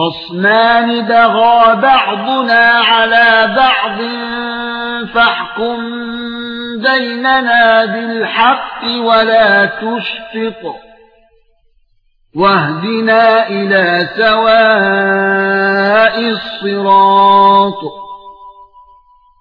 خصمان بغى بعضنا على بعض فاحكم بيننا بالحق ولا تشفق واهدنا إلى سواء الصراط.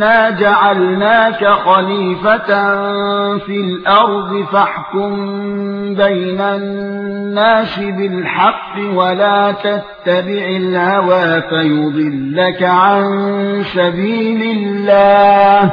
إنا جعلناك خليفة في الأرض فاحكم بين الناس بالحق ولا تتبع الهوى فيضلك عن سبيل الله